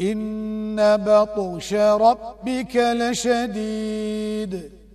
إن بطش ربك لشديد.